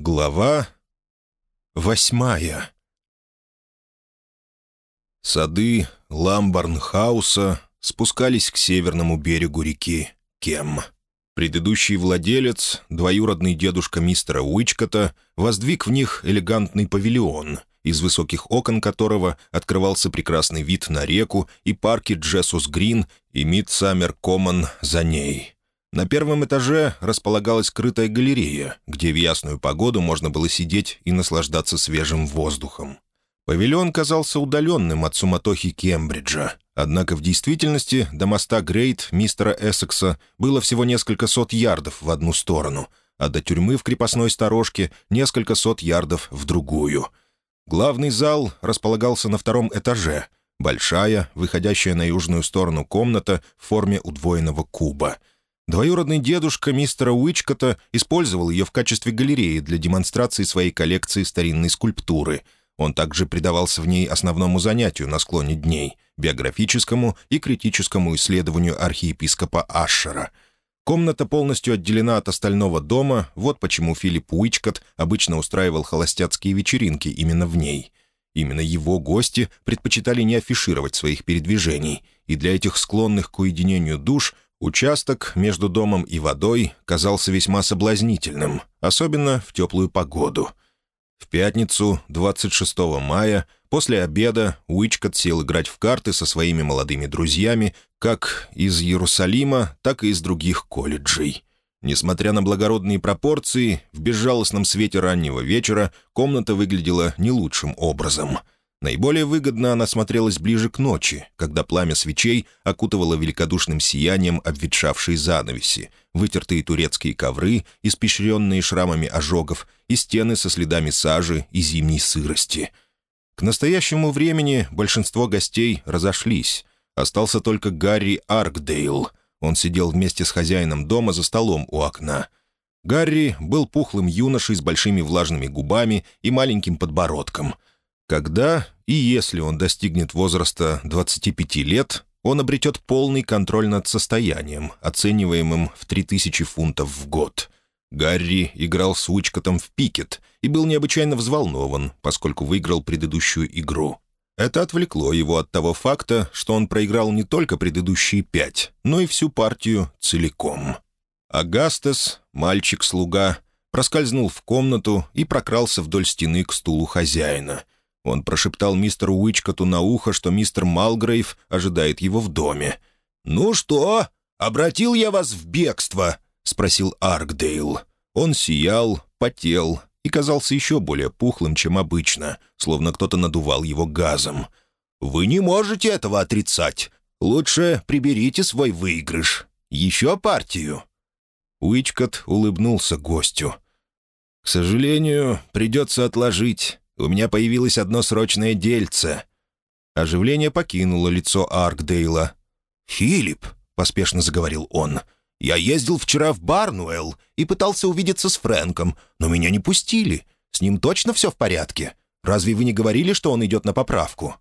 Глава восьмая Сады Ламбарнхауса спускались к северному берегу реки Кем. Предыдущий владелец, двоюродный дедушка мистера Уичкота, воздвиг в них элегантный павильон, из высоких окон которого открывался прекрасный вид на реку и парки Джессус Грин и Мидсаммер Коммон за ней — на первом этаже располагалась крытая галерея, где в ясную погоду можно было сидеть и наслаждаться свежим воздухом. Павильон казался удаленным от суматохи Кембриджа, однако в действительности до моста Грейт мистера Эссекса было всего несколько сот ярдов в одну сторону, а до тюрьмы в крепостной сторожке несколько сот ярдов в другую. Главный зал располагался на втором этаже, большая, выходящая на южную сторону комната в форме удвоенного куба — Двоюродный дедушка мистера Уичкота использовал ее в качестве галереи для демонстрации своей коллекции старинной скульптуры. Он также предавался в ней основному занятию на склоне дней — биографическому и критическому исследованию архиепископа Ашера. Комната полностью отделена от остального дома, вот почему Филипп Уичкот обычно устраивал холостяцкие вечеринки именно в ней. Именно его гости предпочитали не афишировать своих передвижений, и для этих склонных к уединению душ — Участок между домом и водой казался весьма соблазнительным, особенно в теплую погоду. В пятницу, 26 мая, после обеда Уичкот сел играть в карты со своими молодыми друзьями как из Иерусалима, так и из других колледжей. Несмотря на благородные пропорции, в безжалостном свете раннего вечера комната выглядела не лучшим образом — Наиболее выгодно она смотрелась ближе к ночи, когда пламя свечей окутывало великодушным сиянием обветшавшие занавеси, вытертые турецкие ковры, испещренные шрамами ожогов, и стены со следами сажи и зимней сырости. К настоящему времени большинство гостей разошлись. Остался только Гарри Аркдейл. Он сидел вместе с хозяином дома за столом у окна. Гарри был пухлым юношей с большими влажными губами и маленьким подбородком — когда и если он достигнет возраста 25 лет, он обретет полный контроль над состоянием, оцениваемым в 3000 фунтов в год. Гарри играл с Уичкотом в пикет и был необычайно взволнован, поскольку выиграл предыдущую игру. Это отвлекло его от того факта, что он проиграл не только предыдущие пять, но и всю партию целиком. Агастес, мальчик-слуга, проскользнул в комнату и прокрался вдоль стены к стулу хозяина — он прошептал мистеру Уичкоту на ухо, что мистер Малгрейв ожидает его в доме. «Ну что, обратил я вас в бегство?» — спросил Аркдейл. Он сиял, потел и казался еще более пухлым, чем обычно, словно кто-то надувал его газом. «Вы не можете этого отрицать. Лучше приберите свой выигрыш. Еще партию». Уичкот улыбнулся гостю. «К сожалению, придется отложить. У меня появилось одно срочное дельце». Оживление покинуло лицо Аркдейла. «Филипп», — поспешно заговорил он, — «я ездил вчера в Барнуэлл и пытался увидеться с Фрэнком, но меня не пустили. С ним точно все в порядке? Разве вы не говорили, что он идет на поправку?»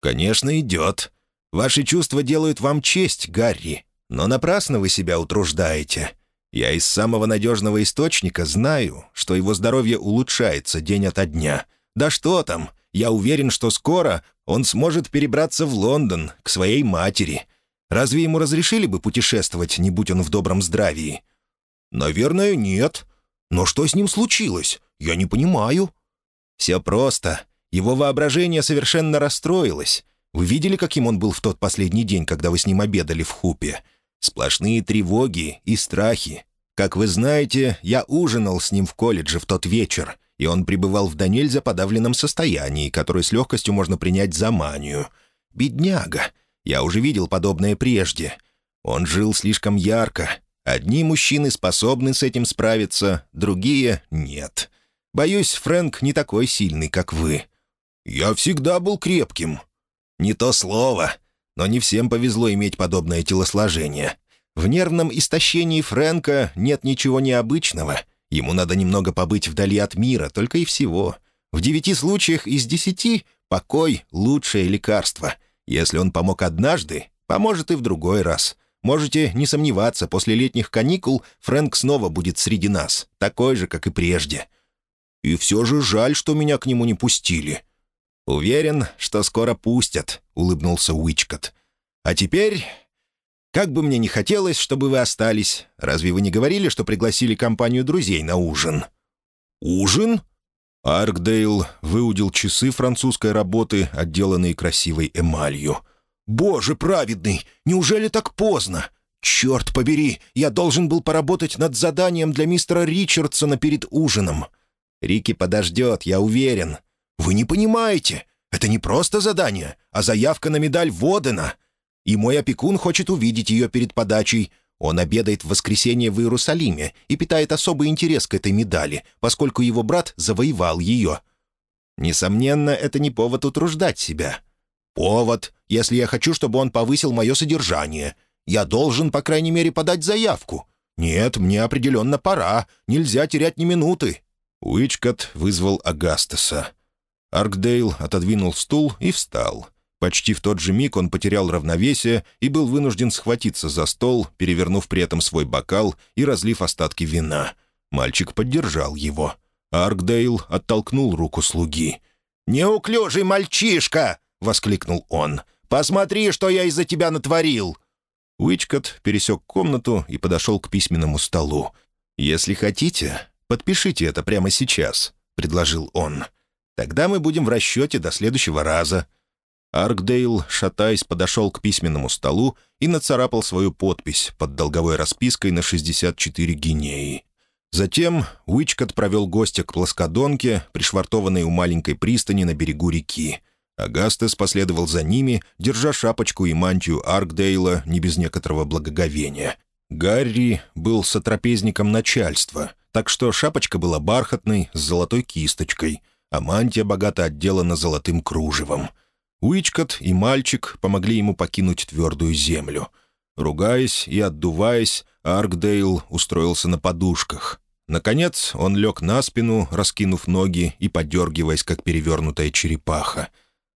«Конечно, идет. Ваши чувства делают вам честь, Гарри, но напрасно вы себя утруждаете. Я из самого надежного источника знаю, что его здоровье улучшается день ото дня». Да что там, я уверен, что скоро он сможет перебраться в Лондон, к своей матери. Разве ему разрешили бы путешествовать, не будь он в добром здравии?» «Наверное, нет. Но что с ним случилось? Я не понимаю». «Все просто. Его воображение совершенно расстроилось. Вы видели, каким он был в тот последний день, когда вы с ним обедали в Хупе? Сплошные тревоги и страхи. Как вы знаете, я ужинал с ним в колледже в тот вечер, и он пребывал в до нельзя подавленном состоянии, которое с легкостью можно принять за манию. Бедняга! Я уже видел подобное прежде. Он жил слишком ярко. Одни мужчины способны с этим справиться, другие — нет. Боюсь, Фрэнк не такой сильный, как вы. Я всегда был крепким. Не то слово. Но не всем повезло иметь подобное телосложение. В нервном истощении Фрэнка нет ничего необычного — Ему надо немного побыть вдали от мира, только и всего. В девяти случаях из десяти покой — лучшее лекарство. Если он помог однажды, поможет и в другой раз. Можете не сомневаться, после летних каникул Фрэнк снова будет среди нас, такой же, как и прежде. И все же жаль, что меня к нему не пустили». «Уверен, что скоро пустят», — улыбнулся Уичкот. «А теперь как бы мне не хотелось, чтобы вы остались. Разве вы не говорили, что пригласили компанию друзей на ужин?» «Ужин?» Аркдейл выудил часы французской работы, отделанные красивой эмалью. «Боже праведный! Неужели так поздно? Черт побери! Я должен был поработать над заданием для мистера Ричардсона перед ужином. Рики подождет, я уверен. Вы не понимаете. Это не просто задание, а заявка на медаль Водена. И мой опекун хочет увидеть ее перед подачей. Он обедает в воскресенье в Иерусалиме и питает особый интерес к этой медали, поскольку его брат завоевал ее. Несомненно, это не повод утруждать себя. Повод, если я хочу, чтобы он повысил мое содержание. Я должен, по крайней мере, подать заявку. Нет, мне определенно пора. Нельзя терять ни минуты. Уичкот вызвал Агастеса. Аркдейл отодвинул стул и встал. Почти в тот же миг он потерял равновесие и был вынужден схватиться за стол, перевернув при этом свой бокал и разлив остатки вина. Мальчик поддержал его. Аркдейл оттолкнул руку слуги. «Неуклюжий мальчишка!» — воскликнул он. «Посмотри, что я из-за тебя натворил!» Уичкот пересек комнату и подошел к письменному столу. «Если хотите, подпишите это прямо сейчас», — предложил он. «Тогда мы будем в расчете до следующего раза». Аркдейл, шатаясь, подошел к письменному столу и нацарапал свою подпись под долговой распиской на 64 гинеи. Затем Уичкот провел гостя к плоскодонке, пришвартованной у маленькой пристани на берегу реки. Агастес последовал за ними, держа шапочку и мантию Аркдейла не без некоторого благоговения. Гарри был сотрапезником начальства, так что шапочка была бархатной, с золотой кисточкой, а мантия богато отделана золотым кружевом — Уичкот и мальчик помогли ему покинуть твердую землю. Ругаясь и отдуваясь, Аркдейл устроился на подушках. Наконец он лег на спину, раскинув ноги и подергиваясь, как перевернутая черепаха.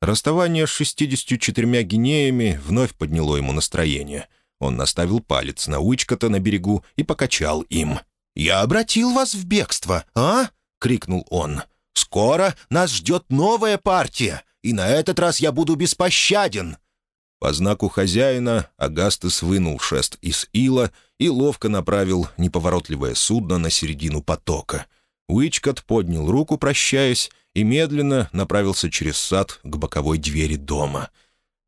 Расставание с 64 гинеями вновь подняло ему настроение. Он наставил палец на Уичкота на берегу и покачал им. «Я обратил вас в бегство, а?» — крикнул он. «Скоро нас ждет новая партия и на этот раз я буду беспощаден». По знаку хозяина Агастес вынул шест из ила и ловко направил неповоротливое судно на середину потока. Уичкот поднял руку, прощаясь, и медленно направился через сад к боковой двери дома.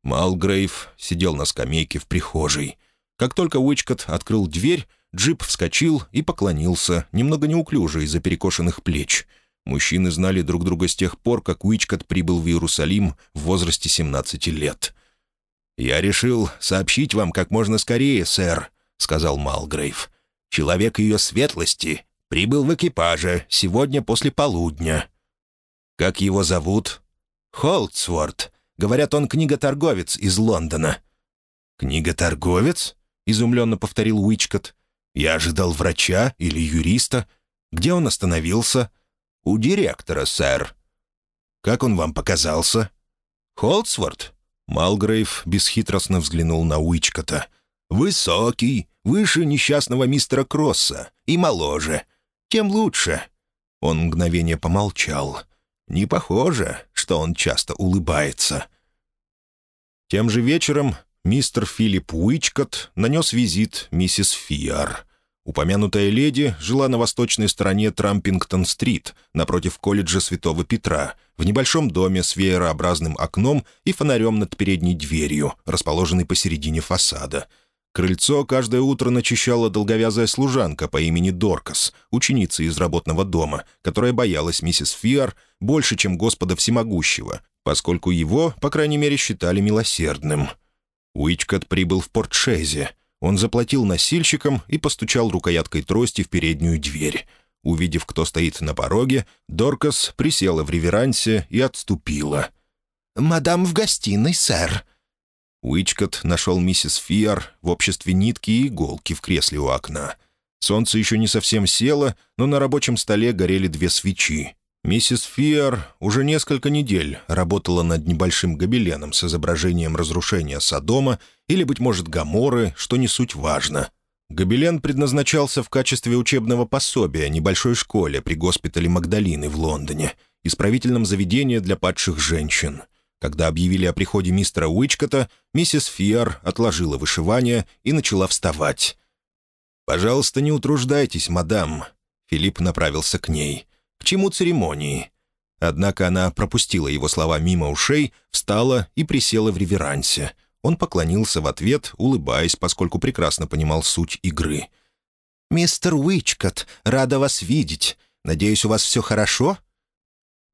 Малгрейв сидел на скамейке в прихожей. Как только Уичкот открыл дверь, джип вскочил и поклонился, немного неуклюже из-за перекошенных плеч — Мужчины знали друг друга с тех пор, как Уичкот прибыл в Иерусалим в возрасте 17 лет. «Я решил сообщить вам как можно скорее, сэр», — сказал Малгрейв. «Человек ее светлости прибыл в экипаже сегодня после полудня». «Как его зовут?» «Холдсворт. Говорят, он книготорговец из Лондона». «Книготорговец?» — изумленно повторил Уичкот. «Я ожидал врача или юриста. Где он остановился?» «У директора, сэр». «Как он вам показался?» «Холдсворт?» Малгрейв бесхитростно взглянул на Уичкота. «Высокий, выше несчастного мистера Кросса и моложе. Тем лучше». Он мгновение помолчал. «Не похоже, что он часто улыбается». Тем же вечером мистер Филипп Уичкот нанес визит миссис Фиар. Упомянутая леди жила на восточной стороне Трампингтон-стрит, напротив колледжа Святого Петра, в небольшом доме с веерообразным окном и фонарем над передней дверью, расположенной посередине фасада. Крыльцо каждое утро начищала долговязая служанка по имени Доркас, ученица из работного дома, которая боялась миссис Фиар больше, чем Господа Всемогущего, поскольку его, по крайней мере, считали милосердным. Уичкот прибыл в Портшезе — он заплатил носильщикам и постучал рукояткой трости в переднюю дверь. Увидев, кто стоит на пороге, Доркас присела в реверансе и отступила. «Мадам в гостиной, сэр». Уичкот нашел миссис Фиар в обществе нитки и иголки в кресле у окна. Солнце еще не совсем село, но на рабочем столе горели две свечи. Миссис Фиар уже несколько недель работала над небольшим гобеленом с изображением разрушения Содома или, быть может, Гаморы, что не суть важно. Гобелен предназначался в качестве учебного пособия небольшой школе при госпитале Магдалины в Лондоне, исправительном заведении для падших женщин. Когда объявили о приходе мистера Уичкота, миссис Фиар отложила вышивание и начала вставать. «Пожалуйста, не утруждайтесь, мадам». Филипп направился к ней. «К чему церемонии?» Однако она пропустила его слова мимо ушей, встала и присела в реверансе. Он поклонился в ответ, улыбаясь, поскольку прекрасно понимал суть игры. «Мистер Уичкот, рада вас видеть. Надеюсь, у вас все хорошо?»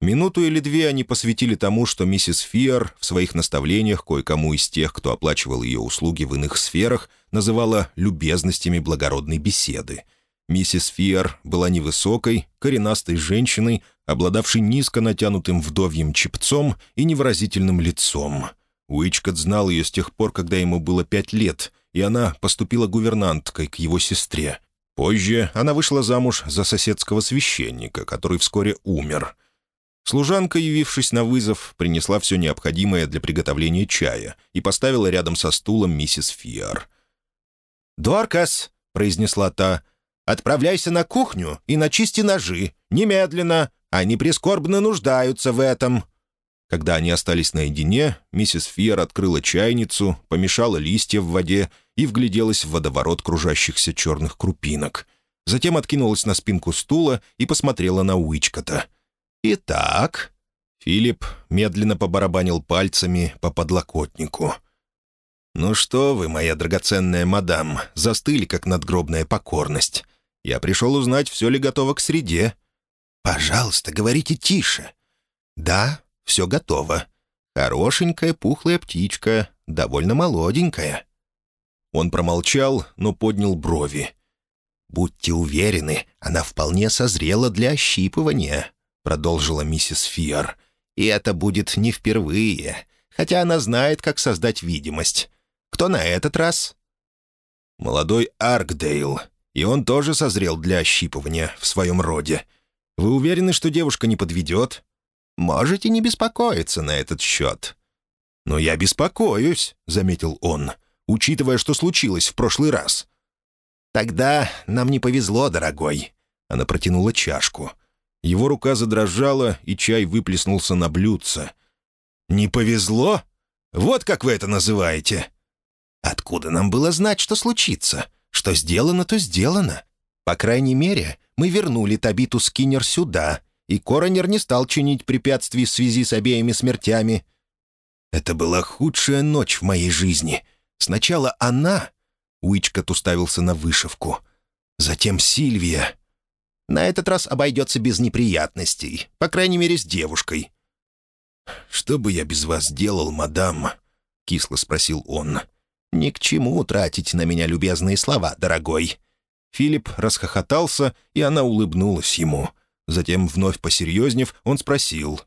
Минуту или две они посвятили тому, что миссис Фиар в своих наставлениях кое-кому из тех, кто оплачивал ее услуги в иных сферах, называла любезностями благородной беседы. Миссис Фиар была невысокой, коренастой женщиной, обладавшей низко натянутым вдовьим чепцом и невыразительным лицом. Уичкот знал ее с тех пор, когда ему было пять лет, и она поступила гувернанткой к его сестре. Позже она вышла замуж за соседского священника, который вскоре умер. Служанка, явившись на вызов, принесла все необходимое для приготовления чая и поставила рядом со стулом миссис Фиар. «Доркас!» — произнесла та. «Отправляйся на кухню и начисти ножи. Немедленно. Они прискорбно нуждаются в этом». Когда они остались наедине, миссис Фиер открыла чайницу, помешала листья в воде и вгляделась в водоворот кружащихся черных крупинок. Затем откинулась на спинку стула и посмотрела на Уичкота. «Итак...» Филипп медленно побарабанил пальцами по подлокотнику. «Ну что вы, моя драгоценная мадам, застыли, как надгробная покорность. Я пришел узнать, все ли готово к среде». «Пожалуйста, говорите тише». «Да, все готово. Хорошенькая пухлая птичка, довольно молоденькая». Он промолчал, но поднял брови. «Будьте уверены, она вполне созрела для ощипывания», — продолжила миссис Фиар. «И это будет не впервые, хотя она знает, как создать видимость. Кто на этот раз?» «Молодой Аркдейл, и он тоже созрел для ощипывания в своем роде. Вы уверены, что девушка не подведет?» Можете не беспокоиться на этот счет». «Но я беспокоюсь», — заметил он, учитывая, что случилось в прошлый раз. «Тогда нам не повезло, дорогой». Она протянула чашку. Его рука задрожала, и чай выплеснулся на блюдце. «Не повезло? Вот как вы это называете?» «Откуда нам было знать, что случится? Что сделано, то сделано. По крайней мере, мы вернули Табиту Скиннер сюда, и коронер не стал чинить препятствий в связи с обеими смертями. Это была худшая ночь в моей жизни. Сначала она... Уичкот уставился на вышивку. Затем Сильвия. На этот раз обойдется без неприятностей, по крайней мере, с девушкой. «Что бы я без вас делал, мадам?» — кисло спросил он. «Ни к чему тратить на меня любезные слова, дорогой». Филипп расхохотался, и она улыбнулась ему. Затем, вновь посерьезнев, он спросил.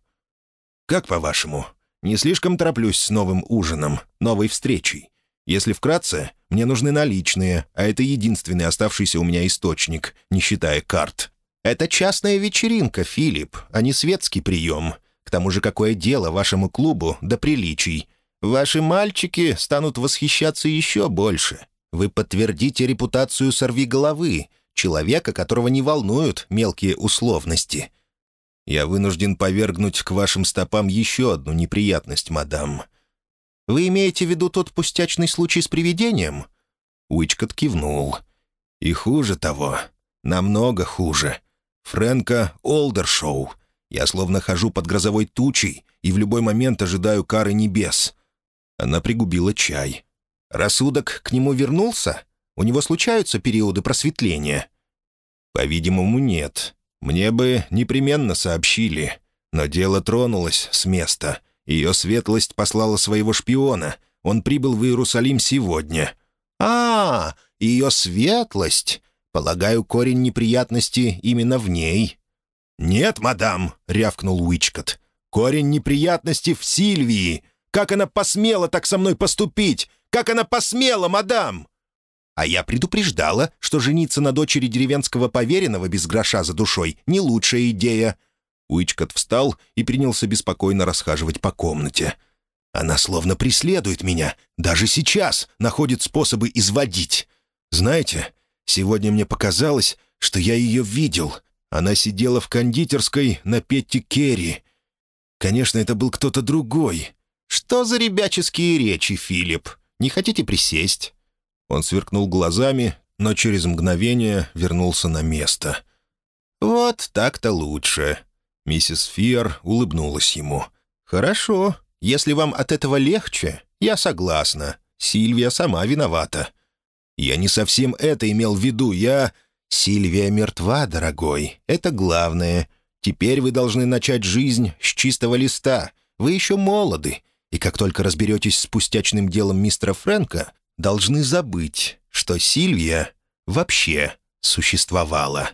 «Как по-вашему? Не слишком тороплюсь с новым ужином, новой встречей? Если вкратце, мне нужны наличные, а это единственный оставшийся у меня источник, не считая карт. Это частная вечеринка, Филипп, а не светский прием. К тому же какое дело вашему клубу до приличий? Ваши мальчики станут восхищаться еще больше. Вы подтвердите репутацию сорвиголовы, человека, которого не волнуют мелкие условности. Я вынужден повергнуть к вашим стопам еще одну неприятность, мадам. Вы имеете в виду тот пустячный случай с привидением?» Уичкот кивнул. «И хуже того. Намного хуже. Фрэнка Олдершоу. Я словно хожу под грозовой тучей и в любой момент ожидаю кары небес». Она пригубила чай. «Рассудок к нему вернулся?» У него случаются периоды просветления?» «По-видимому, нет. Мне бы непременно сообщили. Но дело тронулось с места. Ее светлость послала своего шпиона. Он прибыл в Иерусалим сегодня». «А, ее светлость! Полагаю, корень неприятности именно в ней». «Нет, мадам», — рявкнул Уичкот. «Корень неприятности в Сильвии. Как она посмела так со мной поступить? Как она посмела, мадам?» А я предупреждала, что жениться на дочери деревенского поверенного без гроша за душой — не лучшая идея». Уичкот встал и принялся беспокойно расхаживать по комнате. «Она словно преследует меня. Даже сейчас находит способы изводить. Знаете, Сегодня мне показалось, что я ее видел. Она сидела в кондитерской на Петти Керри. Конечно, это был кто-то другой. Что за ребяческие речи, Филипп? Не хотите присесть?» Он сверкнул глазами, но через мгновение вернулся на место. «Вот так-то лучше». Миссис Фиер улыбнулась ему. «Хорошо. Если вам от этого легче, я согласна. Сильвия сама виновата». «Я не совсем это имел в виду. Я...» «Сильвия мертва, дорогой. Это главное. Теперь вы должны начать жизнь с чистого листа. Вы еще молоды. И как только разберетесь с пустячным делом мистера Фрэнка, должны забыть, что Сильвия вообще существовала».